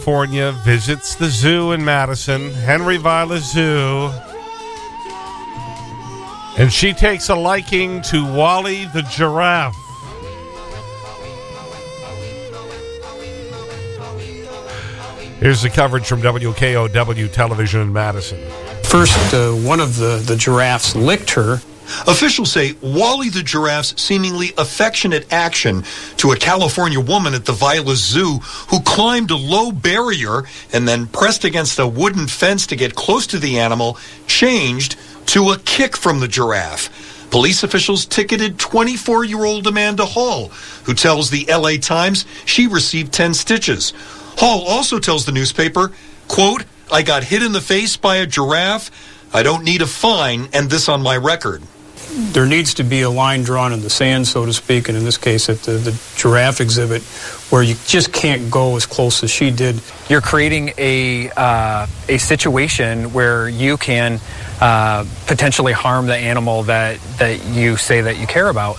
California visits the zoo in Madison, Henry Vilas Zoo. And she takes a liking to Wally the giraffe. Here's the coverage from WKOW television in Madison. First, uh, one of the, the giraffes licked her. Officials say Wally the giraffe's seemingly affectionate action to a California woman at the Vilas Zoo who climbed a low barrier and then pressed against a wooden fence to get close to the animal changed to a kick from the giraffe. Police officials ticketed 24 year old Amanda Hall, who tells the LA Times she received 10 stitches. Hall also tells the newspaper, quote, I got hit in the face by a giraffe. I don't need a fine and this on my record. There needs to be a line drawn in the sand, so to speak, and in this case at the, the giraffe exhibit, where you just can't go as close as she did. You're creating a, uh, a situation where you can uh, potentially harm the animal that, that you say that you care about.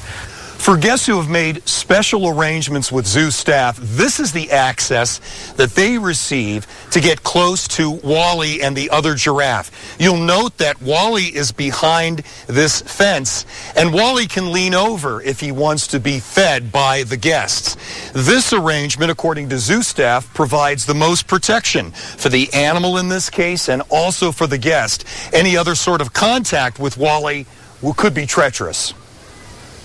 For guests who have made special arrangements with zoo staff, this is the access that they receive to get close to Wally and the other giraffe. You'll note that Wally is behind this fence, and Wally can lean over if he wants to be fed by the guests. This arrangement, according to zoo staff, provides the most protection for the animal in this case and also for the guest. Any other sort of contact with Wally could be treacherous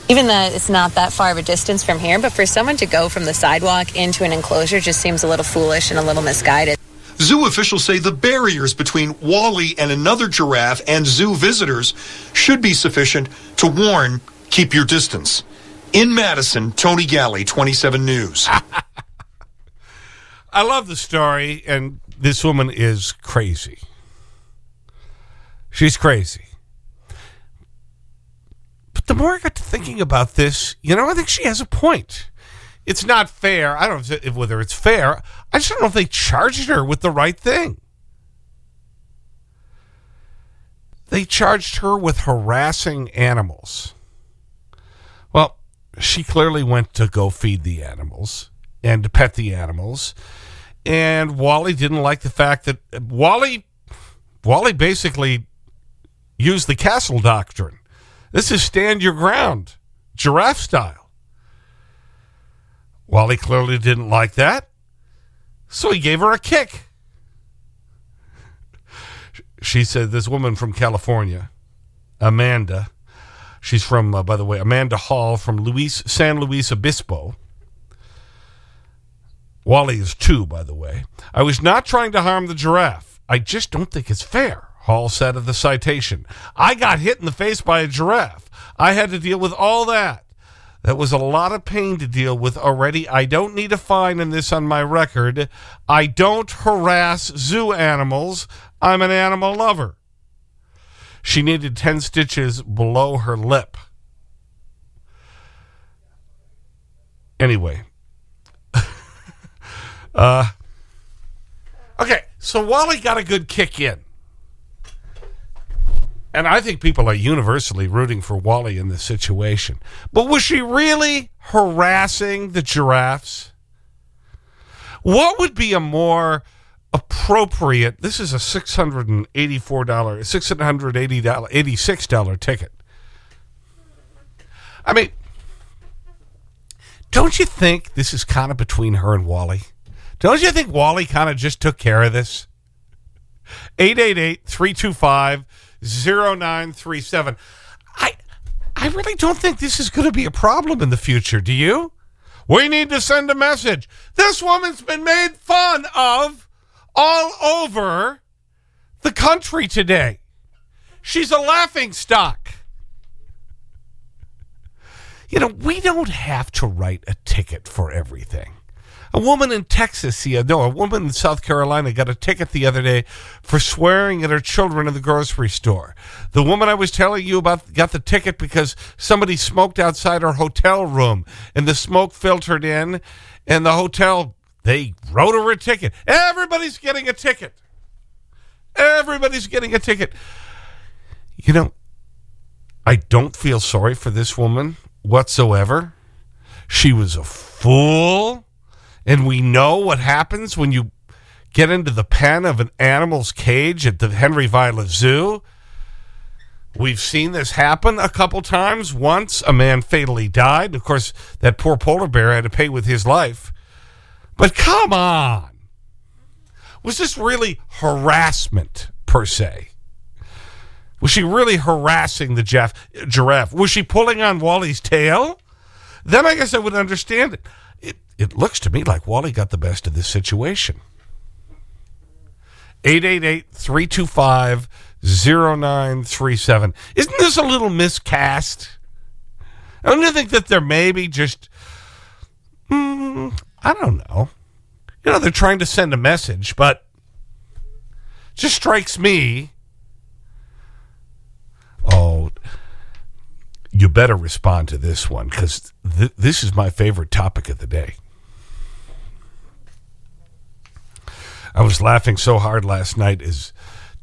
even though it's not that far of a distance from here, but for someone to go from the sidewalk into an enclosure just seems a little foolish and a little misguided. Zoo officials say the barriers between Wally and another giraffe and zoo visitors should be sufficient to warn keep your distance. In Madison, Tony Galli, 27 News. I love the story, and this woman is crazy. She's crazy the more I got to thinking about this, you know, I think she has a point. It's not fair. I don't know whether it's fair. I just don't know if they charged her with the right thing. They charged her with harassing animals. Well, she clearly went to go feed the animals and to pet the animals. And Wally didn't like the fact that Wally, Wally basically used the castle doctrine. This is stand your ground, giraffe style. Wally clearly didn't like that, so he gave her a kick. She said, this woman from California, Amanda, she's from, uh, by the way, Amanda Hall from Luis, San Luis Obispo. Wally is two, by the way. I was not trying to harm the giraffe. I just don't think it's fair. Hall said of the citation. I got hit in the face by a giraffe. I had to deal with all that. That was a lot of pain to deal with already. I don't need a fine in this on my record. I don't harass zoo animals. I'm an animal lover. She needed 10 stitches below her lip. Anyway. uh, okay, so Wally got a good kick in. And I think people are universally rooting for Wally in this situation. But was she really harassing the giraffes? What would be a more appropriate, this is a $684, $680, $86 ticket. I mean, don't you think this is kind of between her and Wally? Don't you think Wally kind of just took care of this? 888 325 0937. I, I really don't think this is going to be a problem in the future. Do you? We need to send a message. This woman's been made fun of all over the country today. She's a laughing stock. You know, we don't have to write a ticket for everything. A woman in Texas, yeah, no, a woman in South Carolina got a ticket the other day for swearing at her children in the grocery store. The woman I was telling you about got the ticket because somebody smoked outside her hotel room and the smoke filtered in and the hotel, they wrote her a ticket. Everybody's getting a ticket. Everybody's getting a ticket. You know, I don't feel sorry for this woman whatsoever. She was a fool. And we know what happens when you get into the pen of an animal's cage at the Henry Vilas Zoo. We've seen this happen a couple times. Once, a man fatally died. Of course, that poor polar bear had to pay with his life. But come on. Was this really harassment, per se? Was she really harassing the Jeff, giraffe? Was she pulling on Wally's tail? Then I guess I would understand it it looks to me like Wally got the best of this situation. 888-325-0937. Isn't this a little miscast? I Don't you think that they're maybe just, mm, I don't know. You know, they're trying to send a message, but just strikes me. Oh, you better respond to this one because th this is my favorite topic of the day. I was laughing so hard last night as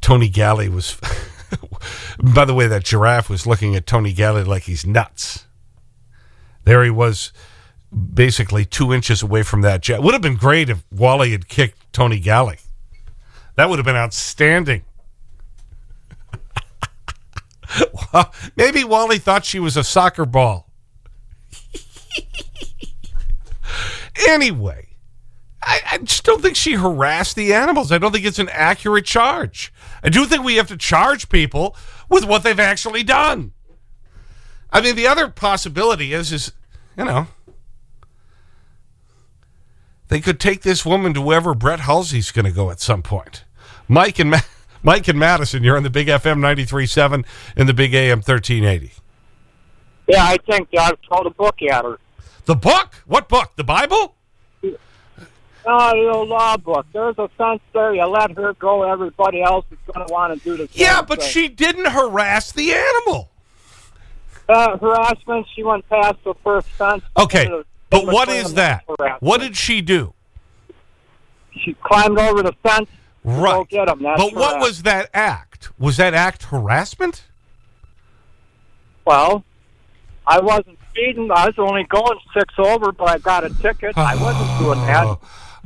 Tony Galli was. by the way, that giraffe was looking at Tony Galli like he's nuts. There he was, basically two inches away from that jet. Would have been great if Wally had kicked Tony Galli. That would have been outstanding. maybe Wally thought she was a soccer ball. anyway, I, I just don't think she harassed the animals. I don't think it's an accurate charge. I do think we have to charge people with what they've actually done. I mean, the other possibility is, is you know, they could take this woman to wherever Brett Halsey's going to go at some point. Mike and, Mike and Madison, you're on the Big FM 93.7 and the Big AM 1380. Yeah, I think uh, I've throw a book at her. The book? What book? The Bible? Oh, the old law book. There's a sense there. You let her go, everybody else is going to want to do the same Yeah, but thing. she didn't harass the animal. Uh, harassment, she went past the first fence. Okay, but what is that? What did she do? She climbed over the fence right. get him. That's but what was that act? Was that act harassment? Well, I wasn't speeding. I was only going six over, but I got a ticket. I wasn't doing that.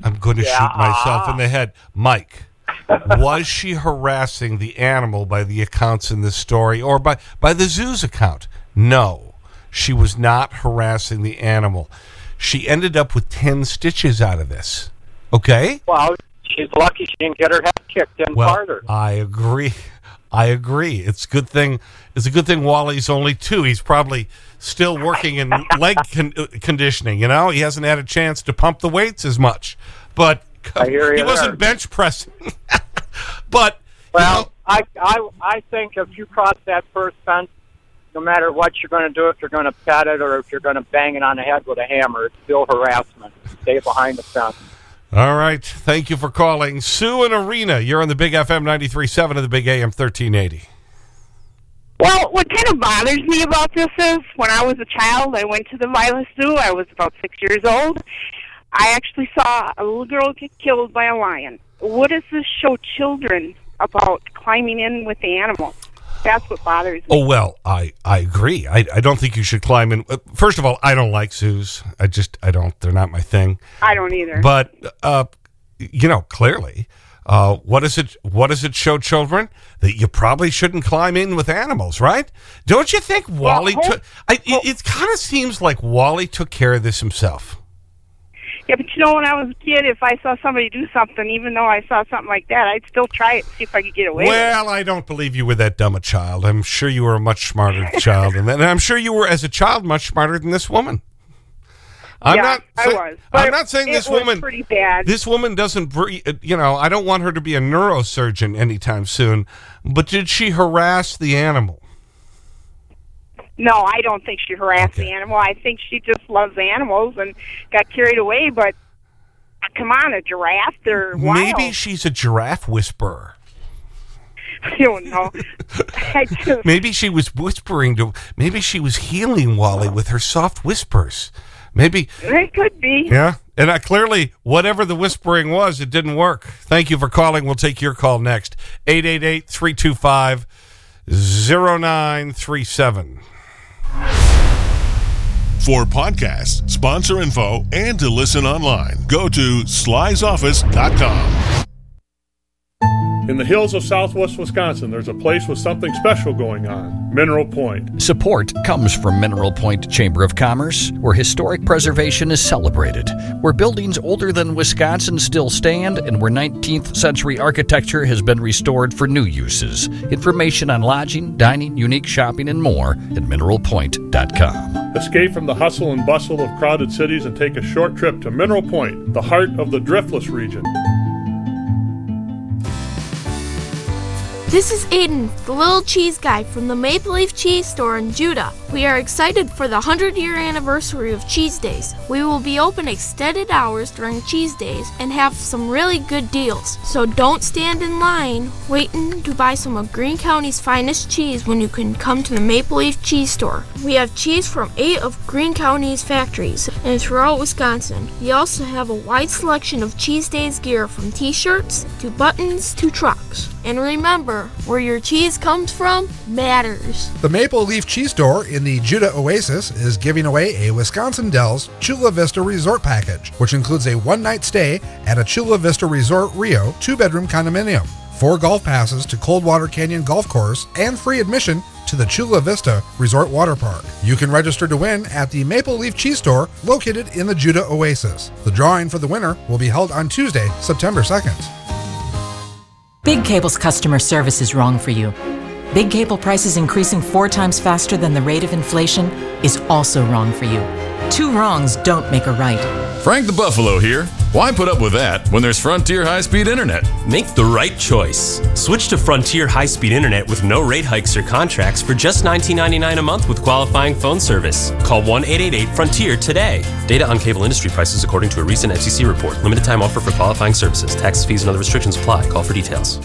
I'm going to yeah. shoot myself in the head. Mike, was she harassing the animal by the accounts in this story or by, by the zoo's account? No, she was not harassing the animal. She ended up with 10 stitches out of this. Okay? Well, she's lucky she didn't get her head kicked in well, farther. I agree. I agree. It's a good thing. It's a good thing Wally's only two. He's probably still working in leg con conditioning. You know, he hasn't had a chance to pump the weights as much. But he wasn't bench pressing. but well, you know, I I I think if you cross that first fence, no matter what you're going to do, if you're going to pet it or if you're going to bang it on the head with a hammer, it's still harassment. Stay behind the fence. All right. Thank you for calling. Sue and Arena, you're on the Big FM 93.7 of the Big AM 1380. Well, what kind of bothers me about this is when I was a child, I went to the Vilas Zoo. I was about six years old. I actually saw a little girl get killed by a lion. What does this show children about climbing in with the animals? That's what bothers me. Oh, well, I, I agree. I, I don't think you should climb in. Uh, first of all, I don't like zoos. I just, I don't, they're not my thing. I don't either. But, uh, you know, clearly, uh, what does it, what does it show children? That you probably shouldn't climb in with animals, right? Don't you think Wally well, took, I, it, it kind of seems like Wally took care of this himself. Yeah, but you know, when I was a kid, if I saw somebody do something, even though I saw something like that, I'd still try it, see if I could get away. Well, I don't believe you were that dumb a child. I'm sure you were a much smarter child than that. And I'm sure you were, as a child, much smarter than this woman. I'm yeah, not. I was. I'm not saying this woman. pretty bad. This woman doesn't. Uh, you know, I don't want her to be a neurosurgeon anytime soon. But did she harass the animal? No, I don't think she harassed Okay. the animal. I think she just loves animals and got carried away. But come on, a giraffe? They're wild. Maybe she's a giraffe whisperer. I don't know. I just, Maybe she was whispering to. Maybe she was healing Wally with her soft whispers. Maybe. it could be. Yeah. And I clearly, whatever the whispering was, it didn't work. Thank you for calling. We'll take your call next. 888 325 0937. For podcasts, sponsor info, and to listen online, go to slysoffice.com. In the hills of southwest Wisconsin, there's a place with something special going on Mineral Point. Support comes from Mineral Point Chamber of Commerce, where historic preservation is celebrated, where buildings older than Wisconsin still stand, and where 19th century architecture has been restored for new uses. Information on lodging, dining, unique shopping, and more at mineralpoint.com. Escape from the hustle and bustle of crowded cities and take a short trip to Mineral Point, the heart of the Driftless region. This is Aiden, the little cheese guy from the Maple Leaf Cheese Store in Juda. We are excited for the 100 year anniversary of Cheese Days. We will be open extended hours during Cheese Days and have some really good deals. So don't stand in line waiting to buy some of Green County's finest cheese when you can come to the Maple Leaf Cheese Store. We have cheese from eight of Green County's factories and throughout Wisconsin. We also have a wide selection of Cheese Days gear from t shirts to buttons to trucks. And remember, where your cheese comes from matters. The Maple Leaf Cheese Store in the Juda Oasis is giving away a Wisconsin Dells Chula Vista Resort package, which includes a one night stay at a Chula Vista Resort Rio two bedroom condominium, four golf passes to Coldwater Canyon Golf Course, and free admission to the Chula Vista Resort Water Park. You can register to win at the Maple Leaf Cheese Store located in the Juda Oasis. The drawing for the winner will be held on Tuesday, September 2nd. Big Cable's customer service is wrong for you. Big Cable prices increasing four times faster than the rate of inflation is also wrong for you. Two wrongs don't make a right. Frank the Buffalo here. Why put up with that when there's Frontier High Speed Internet? Make the right choice. Switch to Frontier High Speed Internet with no rate hikes or contracts for just $19.99 a month with qualifying phone service. Call 1 888 Frontier today. Data on cable industry prices according to a recent FCC report. Limited time offer for qualifying services. Taxes, fees, and other restrictions apply. Call for details.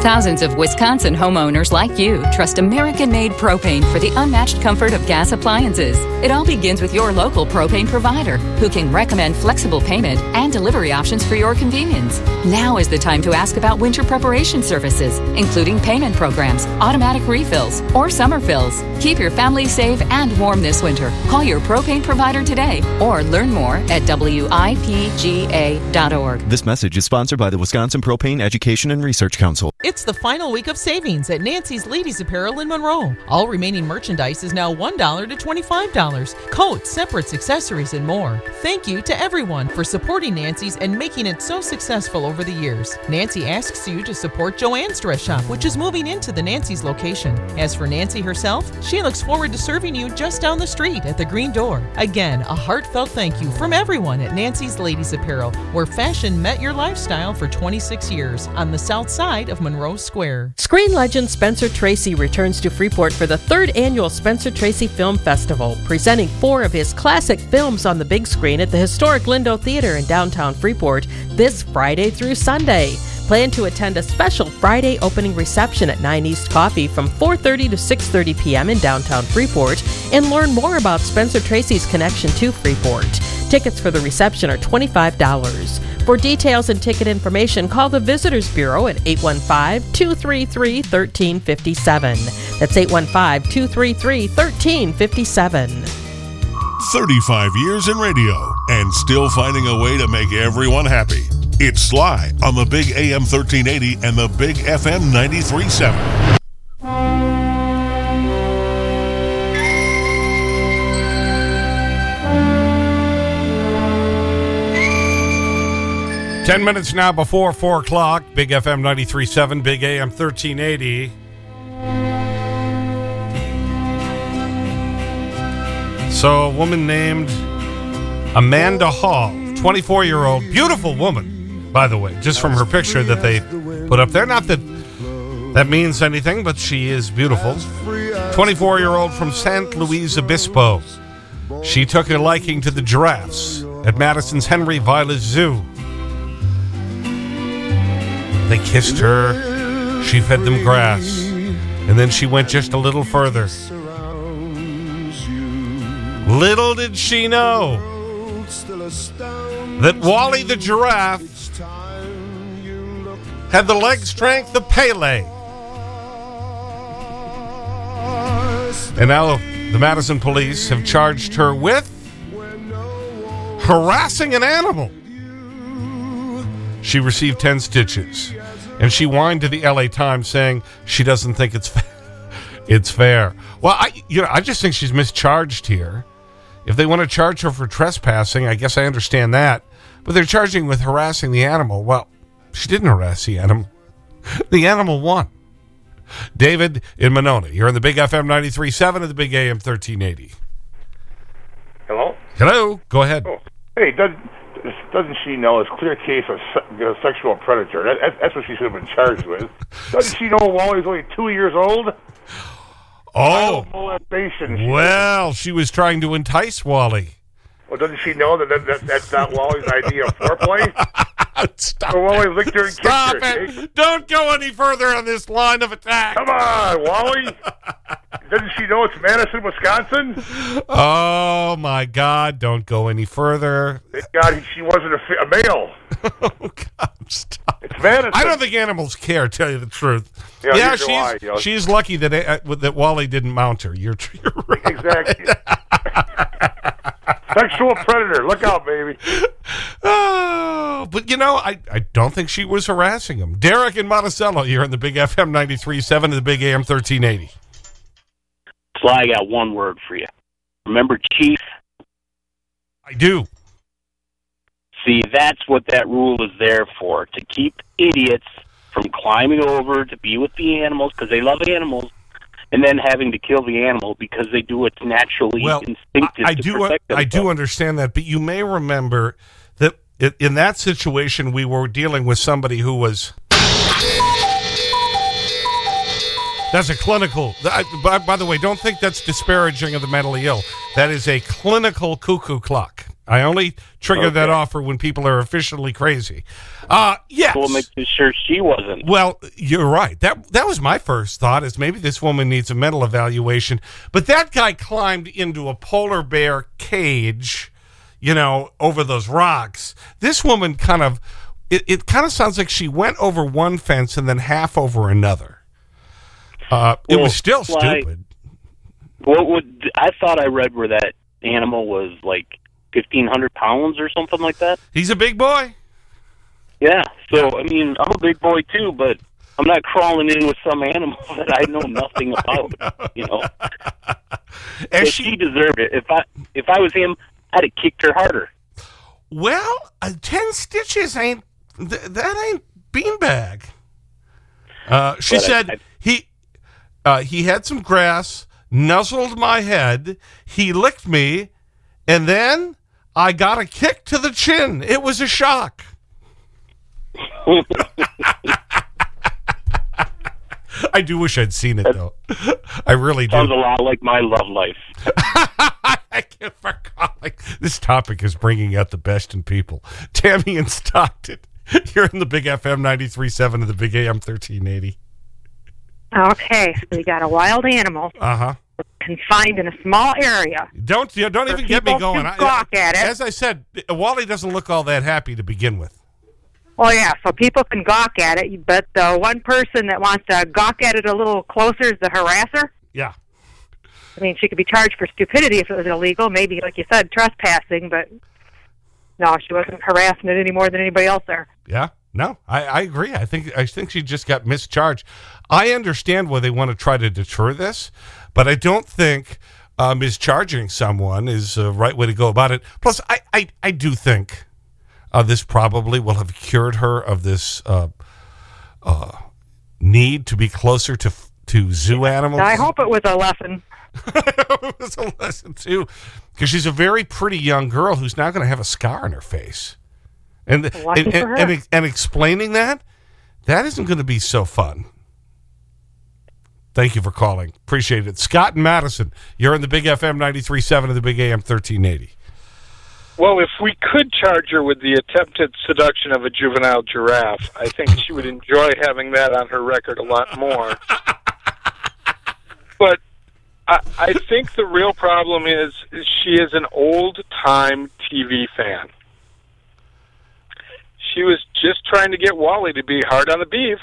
Thousands of Wisconsin homeowners like you trust American made propane for the unmatched comfort of gas appliances. It all begins with your local propane provider, who can recommend flexible payment and delivery options for your convenience. Now is the time to ask about winter preparation services, including payment programs, automatic refills, or summer fills. Keep your family safe and warm this winter. Call your propane provider today or learn more at WIPGA.org. This message is sponsored by the Wisconsin Propane Education and Research Council. It's the final week of savings at Nancy's Ladies Apparel in Monroe. All remaining merchandise is now $1 to $25. Coats, separates, accessories, and more. Thank you to everyone for supporting Nancy's and making it so successful over the years. Nancy asks you to support Joanne's Dress Shop, which is moving into the Nancy's location. As for Nancy herself, she looks forward to serving you just down the street at the Green Door. Again, a heartfelt thank you from everyone at Nancy's Ladies Apparel, where fashion met your lifestyle for 26 years on the south side of Monroe Square. Screen legend Spencer Tracy returns to Freeport for the third annual Spencer Tracy Film Festival, presenting four of his classic films on the big screen at the historic Lindo Theater in downtown Freeport this Friday through Sunday. Plan to attend a special Friday opening reception at 9 East Coffee from 4:30 to 6:30 p.m. in downtown Freeport and learn more about Spencer Tracy's connection to Freeport. Tickets for the reception are $25. For details and ticket information, call the Visitors Bureau at 815 233 1357. That's 815 233 1357. 35 years in radio and still finding a way to make everyone happy. It's Sly on the Big AM 1380 and the Big FM 93.7. Ten minutes now before 4 o'clock. Big FM 93.7, Big AM 1380. So, a woman named Amanda Hall, 24 year old, beautiful woman, by the way, just from her picture that they put up there. Not that that means anything, but she is beautiful. 24 year old from San Luis Obispo. She took a liking to the giraffes at Madison's Henry Vilas Zoo. They kissed her. She fed them grass. And then she went just a little further. Little did she know that Wally the giraffe had the leg strength of Pele. And now the Madison police have charged her with harassing an animal. She received 10 stitches. And she whined to the LA Times saying she doesn't think it's, it's fair. Well, I, you know, I just think she's mischarged here. If they want to charge her for trespassing, I guess I understand that. But they're charging with harassing the animal. Well, she didn't harass the animal. The animal won. David in Monona. You're on the Big FM 93.7 and the Big AM 1380. Hello? Hello. Go ahead. Oh, hey, does, doesn't she know it's clear case of se sexual predator? That, that, that's what she should have been charged with. Doesn't she know Wally's only two years old? Oh. molestation. Well, she was trying to entice Wally. Well, doesn't she know that, that, that that's not Wally's idea of foreplay? Stop Wally and Stop it. Don't go any further on this line of attack. Come on, Wally. doesn't she know it's Madison, Wisconsin? Oh, my God. Don't go any further. Thank God she wasn't a, a male. oh, God, stop. It's Madison. I don't think animals care, tell you the truth. Yeah, do she's, you know. she's lucky that, uh, that Wally didn't mount her. You're, you're right. Exactly. Sexual predator. Look out, baby. But you know, I, I don't think she was harassing him. Derek in Monticello, you're in the Big FM 93.7 and the Big AM 1380. Sly, I got one word for you. Remember Chief? I do. See, that's what that rule is there for to keep idiots from climbing over to be with the animals because they love animals and then having to kill the animal because they do it naturally Well, instinctive I to do, I do understand that, but you may remember that i- in that situation, we were dealing with somebody who was. That's a clinical. I- By, by the way, don't think that's disparaging of the mentally ill. That is a clinical cuckoo clock. I only trigger that offer when people are officially crazy. Uh, yes. We'll make sure she wasn't. Well, you're right. That that was my first thought is maybe this woman needs a mental evaluation. But that guy climbed into a polar bear cage, you know, over those rocks. This woman kind of it, it kind of sounds like she went over one fence and then half over another. Uh, it Well, was still stupid. What would I thought I read where that animal was like fifteen hundred pounds or something like that. He's a big boy. Yeah. So I mean, I'm a big boy too, but I'm not crawling in with some animal that I know nothing about. You know. And So she, deserved it. If I if I was him, I'd have kicked her harder. Well, uh, ten stitches ain't th that ain't beanbag. Uh, she But I- said he uh, he had some grass, nuzzled my head, he licked me, and then I got a kick to the chin. It was a shock. I do wish I'd seen it though. I really do. Sounds a lot like my love life. You for calling. This topic is bringing out the best in people. Tammy and Stockton. You're in the Big FM 93.7 of the Big AM 1380. Okay, so you got a wild animal Uh-huh. confined in a small area. Don't, you know, don't even get me going. to I- gawk at it. As I said, Wally doesn't look all that happy to begin with. Well, yeah, so people can gawk at it, but the one person that wants to gawk at it a little closer is the harasser. I mean, she could be charged for stupidity if it was illegal, maybe, like you said, trespassing, but no, she wasn't harassing it any more than anybody else there. Yeah. No, I, I agree. I think I think she just got mischarged. I understand why they want to try to deter this, but I don't think uh, mischarging someone is the right way to go about it. Plus, I, I, I do think uh, this probably will have cured her of this uh, uh, need to be closer to to zoo animals. I hope it was a lesson. it was a lesson, too. Because she's a very pretty young girl who's now going to have a scar on her face. And, and, and, her. and, and explaining that, that isn't going to be so fun. Thank you for calling. Appreciate it. Scott and Madison, you're in the Big FM 93.7 and the Big AM 1380. Well, if we could charge her with the attempted seduction of a juvenile giraffe, I think she would enjoy having that on her record a lot more. but I, I think the real problem is, is she is an old time TV fan. She was just trying to get Wally to be hard on the beef.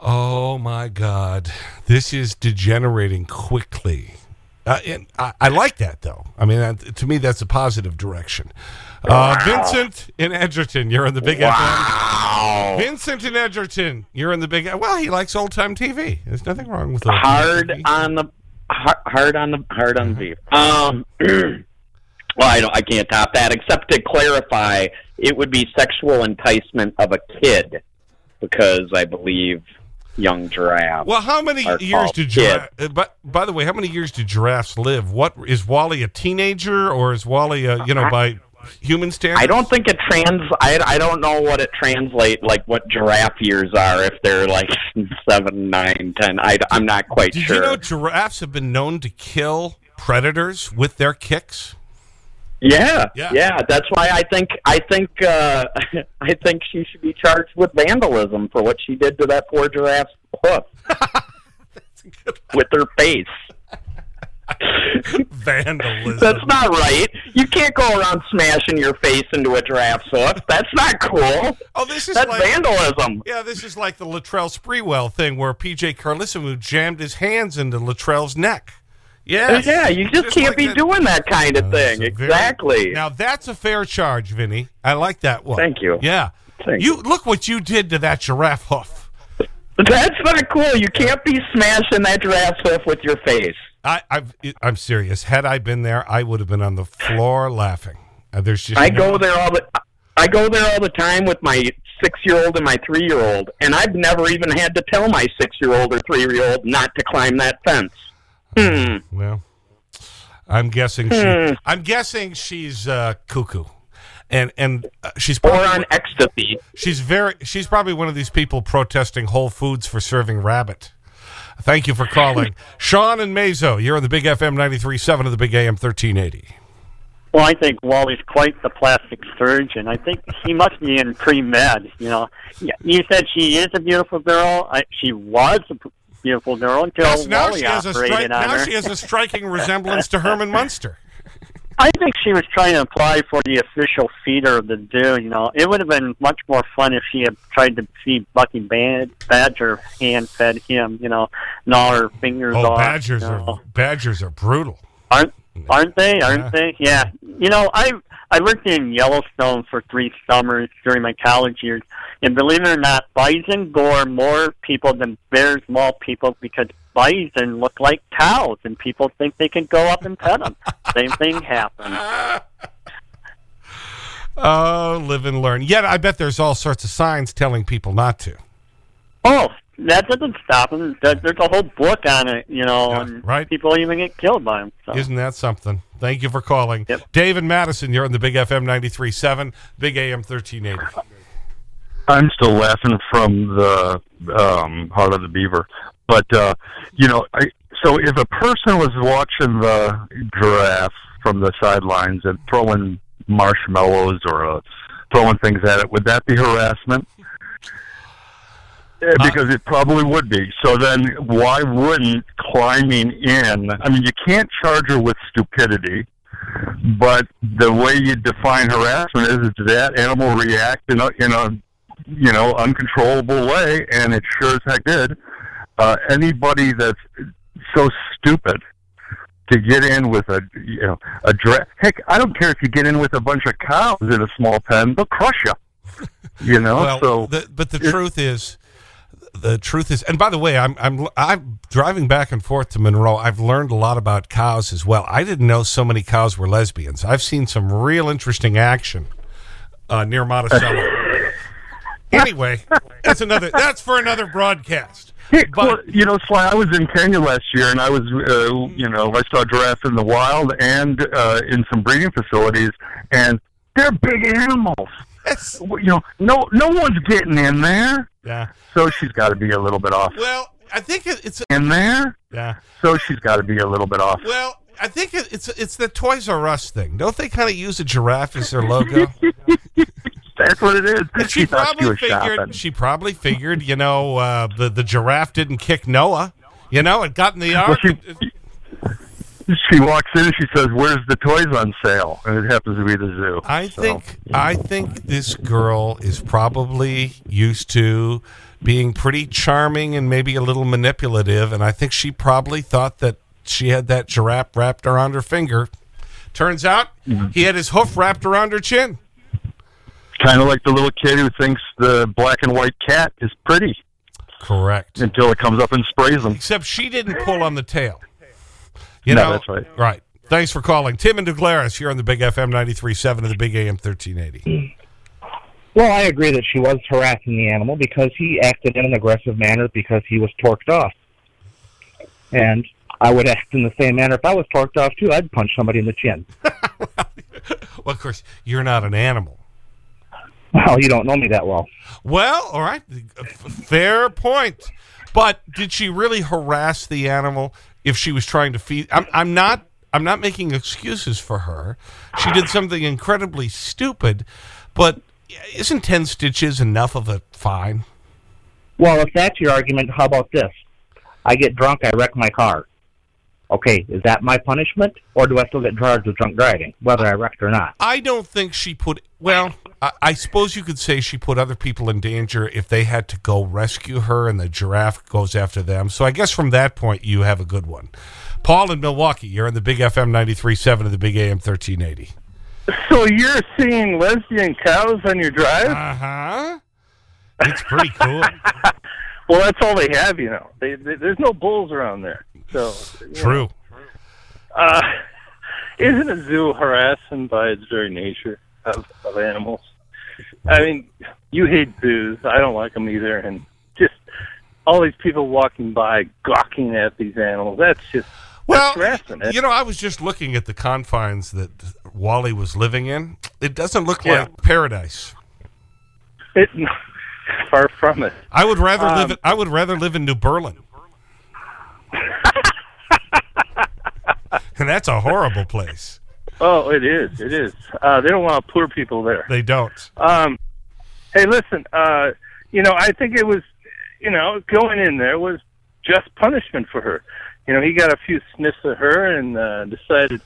Oh, my God. This is degenerating quickly. Uh, and I, I like that, though. I mean, that, to me, that's a positive direction. Uh, Vincent in Edgerton, you're in the Big FM. Vincent in Edgerton, you're in the Big Well, he likes old-time TV. There's nothing wrong with old hard on the hard, on the hard on the beef. Um, well, I don't, I can't top that. Except to clarify, it would be sexual enticement of a kid, because I believe young giraffes. Well, how many years did kids. giraffes... Uh, but, by the way, how many years do giraffes live? What Is Wally a teenager, or is Wally, a, you know, by human standards? I don't think it trans. I I don't know what it translate like what giraffe years are if they're like seven, nine, ten. I I'm not quite Did sure. you know giraffes have been known to kill predators with their kicks? Yeah, Yeah. yeah, That's why I think I think uh, I think she should be charged with vandalism for what she did to that poor giraffe's hoof with her face. Vandalism. That's not right. You can't go around smashing your face into a giraffe's hoof. That's not cool. Oh, this is That's like, vandalism. Yeah, this is like the Latrell Sprewell thing where PJ Carlesimo jammed his hands into Latrell's neck. Yes. Uh, yeah, you just, can't like be that. doing that kind of thing. Very- exactly. Now, that's a fair charge, Vinny. I like that one. Thank you. Yeah. Thank you Look what you did to that giraffe hoof. That's not cool. You can't be smashing that giraffe's hoof with your face. I, I've, I'm serious. Had I been there, I would have been on the floor laughing. Uh, there's just I no- go there all the I go there all the time with my six year old and my three year old, and I've never even had to tell my six year old or three year old not to climb that fence. Hmm. Well, I'm guessing she. Hmm. I'm guessing she's uh, cuckoo, and and uh, she's Or on ecstasy. She's very. She's probably one of these people protesting Whole Foods for serving rabbit. Thank you for calling, Sean and Mazo. You're on the Big FM 93.7 of the Big AM 1380. Well, I think Wally's quite the plastic surgeon. I think he must be in pre-med, you know. You said she is a beautiful girl. I, she was a beautiful girl until Yes, now Wally she has operated stri- on now her. she has a striking resemblance to Herman Munster. I think she was trying to apply for the official feeder of the zoo. You know, it would have been much more fun if she had tried to feed Bucky Bad- Badger hand fed him. You know, gnaw her fingers Oh, off. badgers you know. are badgers are brutal. Aren't aren't they? Aren't they? Yeah. You know, I I worked in Yellowstone for three summers during my college years, and believe it or not, bison gore more people than bears maul people because bison look like cows, and people think they can go up and pet them. Same thing happened. Oh, live and learn. Yet I bet there's all sorts of signs telling people not to. Oh, that doesn't stop them. There's a whole book on it, you know, and right. people even get killed by them. So. Isn't that something? Thank you for calling. David Madison, you're on the Big FM 93.7, Big AM 1380. I'm still laughing from the um, Heart of the Beaver, but uh, you know, I, so if a person was watching the giraffe from the sidelines and throwing marshmallows or uh, throwing things at it, would that be harassment? Eh, Because it probably would be. So then, why wouldn't climbing in? I mean, you can't charge her with stupidity, but the way you define harassment is, is that animal react in a, in a you know uncontrollable way, and it sure as heck did. Uh, anybody that's so stupid to get in with a you know a dra- heck, I don't care if you get in with a bunch of cows in a small pen; they'll crush you. You know, well, so the, but the truth is, the truth is, and by the way, I'm I'm I'm driving back and forth to Monroe. I've learned a lot about cows as well. I didn't know so many cows were lesbians. I've seen some real interesting action uh, near Monticello. Anyway, that's another. That's for another broadcast. Well, you know, Sly, I was in Kenya last year, and I was, uh, you know, I saw giraffes in the wild and uh, in some breeding facilities, and they're big animals. You know, no, no one's getting in there. Yeah. So she's got to be a little bit off. Well, I think it- it's in there. Yeah. So she's got to be a little bit off. Well, I think it- it's it's the Toys R Us thing. Don't they kind of use a giraffe as their logo? That's what it is. She, She probably figured. shopping. She probably figured. You know, uh, the the giraffe didn't kick Noah. You know, it got in the Well, ark. she, she walks in and she says, "Where's the toys on sale?" And it happens to be the zoo. I So- think I think this girl is probably used to being pretty charming and maybe a little manipulative, and I think she probably thought that she had that giraffe wrapped around her finger. Turns out Mm-hmm. he had his hoof wrapped around her chin. Kind of like the little kid who thinks the black and white cat is pretty. Correct. Until it comes up and sprays them. Except she didn't pull on the tail. You No, know, that's right. Right. Thanks for calling. Tim and Douglaris here on the Big FM 93.7 and the Big AM 1380. Well, I agree that she was harassing the animal because he acted in an aggressive manner because he was torqued off. And I would act in the same manner if I was torqued off too. I'd punch somebody in the chin. Well, of course, you're not an animal. Well, you don't know me that well. Well, all right. Fair point. But did she really harass the animal if she was trying to feed? I'm, I'm not. I'm not making excuses for her. She did something incredibly stupid, but isn't ten stitches enough of a fine? Well, if that's your argument, how about this? I get drunk, I wreck my car. Okay, is that my punishment, or do I still get charged with drunk driving, whether I wrecked or not? I don't think she put. Well, I, I suppose you could say she put other people in danger if they had to go rescue her, and the giraffe goes after them. So I guess from that point, you have a good one. Paul in Milwaukee, you're on the Big FM 93.7 of the Big AM 1380. So you're seeing lesbian cows on your drive? Uh huh. It's pretty cool. well, that's all they have, you know. They, they, there's no bulls around there. So True. know. Uh, isn't a zoo harassing by its very nature of, of animals? I mean, you hate zoos. I don't like them either, and just all these people walking by gawking at these animals. That's just Well, that's you know, I was just looking at the confines that Wally was living in. It doesn't look Yeah. like paradise. It, far from it. I would rather live. Um, In, I would rather live in New Berlin. and that's a horrible place. Oh, it is. It is. Uh, they don't want poor people there. They don't. Um, hey, listen. Uh, you know, I think it was, you know, going in there was just punishment for her. You know, he got a few sniffs of her and uh, decided,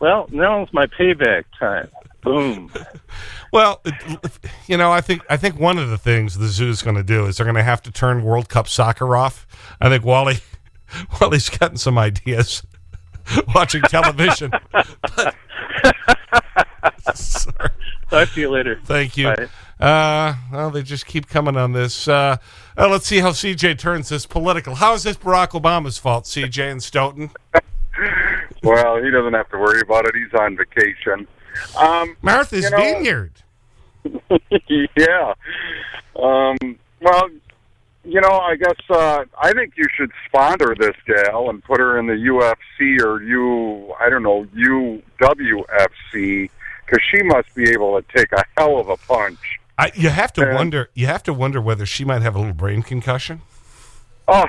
well, now's my payback time. Boom. Well, you know, I think I think one of the things the zoo's going to do is they're going to have to turn World Cup soccer off. I think Wally, Wally's gotten some ideas watching television. But- Sorry. Talk to you later. Thank you. Bye. Uh, well, they just keep coming on this. Uh, uh, let's see how CJ turns this political. How is this Barack Obama's fault, CJ and Stoughton? Well, he doesn't have to worry about it. He's on vacation. Um, Martha's you know- Vineyard. yeah. Um, well, you know, I guess uh, I think you should sponsor this gal and put her in the UFC or U, I don't know, UWFC, because she must be able to take a hell of a punch. I, you have to And- wonder. You have to wonder whether she might have a little brain concussion. Oh,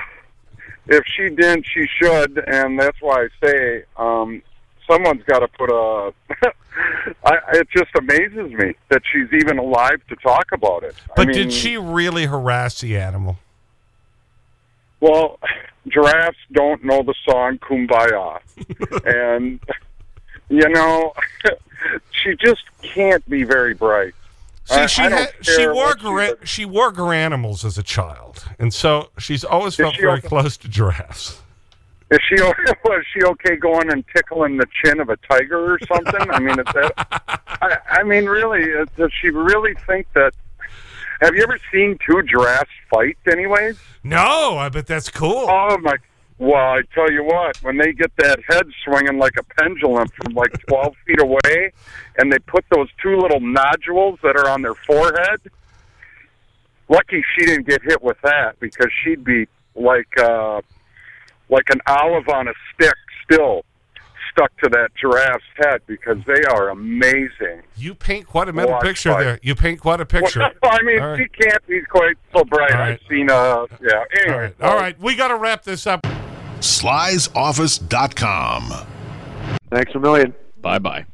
if she didn't, she should, and that's why I say um, someone's got to put a. I, it just amazes me that she's even alive to talk about it. But I mean, did she really harass the animal? Well, giraffes don't know the song "Kumbaya," and you know, she just can't be very bright. See, she had, she wore what she she wore animals as a child, and so she's always felt very okay? close to giraffes. Is she was she okay going and tickling the chin of a tiger or something? I mean, is that? I, I mean, really, does she really think that? Have you ever seen two giraffes fight? Anyways? No, I bet that's cool. Oh my! Well, I tell you what, when they get that head swinging like a pendulum from like twelve feet away, and they put those two little nodules that are on their forehead. lucky she didn't get hit with that because she'd be like uh, like an olive on a stick still stuck to that giraffe's head because they are amazing. You paint quite a mental Watch picture fight. there. You paint quite a picture. Well, I mean, All right. she can't be quite so bright. All right. I've seen, uh, yeah. Anyway, All right, we got to wrap this up. Sly'sOffice.com. Thanks a million. Bye bye.